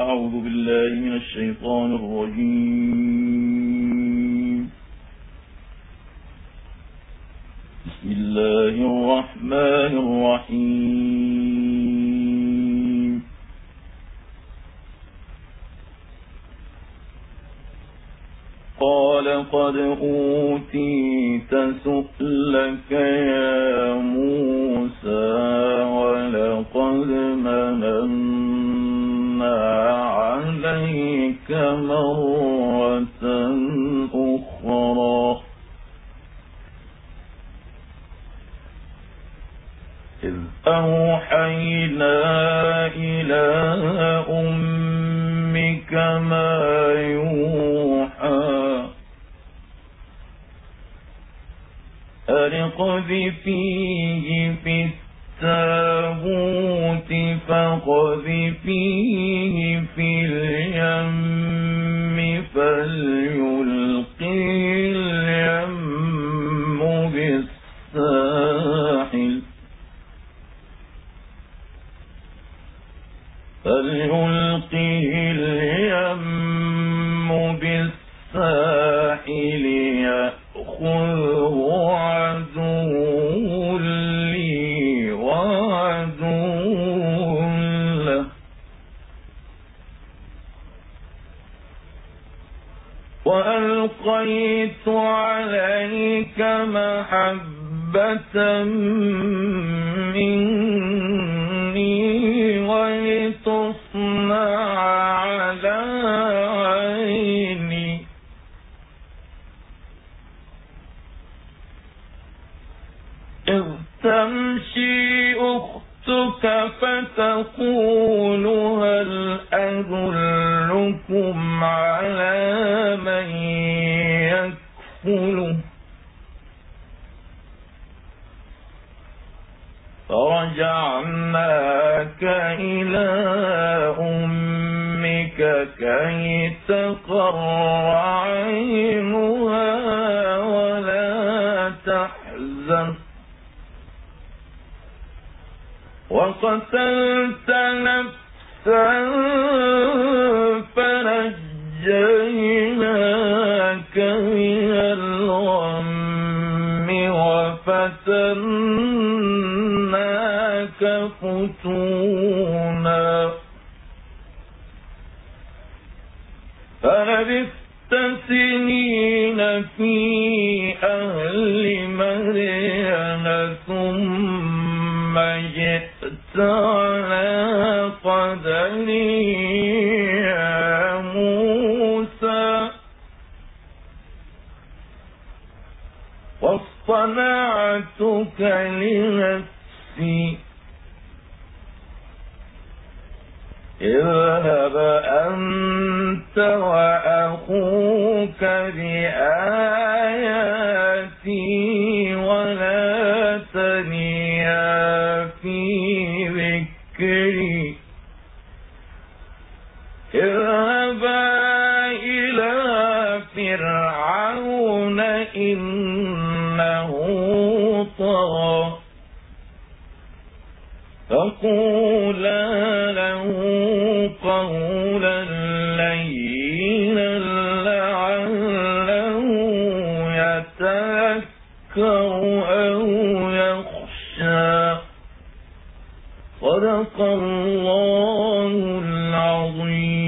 أعوذ بالله من الشيطان الرجيم. بسم الله الرحمن الرحيم. قال قد أوتيت سؤلك يا موسى ولقد مننا عليك مرة أخرى. إذ أوحينا إلى أمك ما يوحى. أرقذ فيه في التابوت فقذ اليم بالساحل فليلقه اليم بالساحل. وألقيت عليك محبة مني ولتصنع على عيني. إذ تمشي أختك فتقول هل أدلكم على من يكفله فرجعناك إلى أمك كي تقر عينها ولا تحزن وقتلت نفسا فنجيناك من الغم وفتناك فتونا. فلبثت سنين في أهل مدين ثم جئت على قدري. واصطنعتك لنفسي. اذهب أنت وأخوك بآياتي ولا تنيا في ذكري. فقولا له قولا لينا لعله يتذكر أو يخشى. صدق الله العظيم.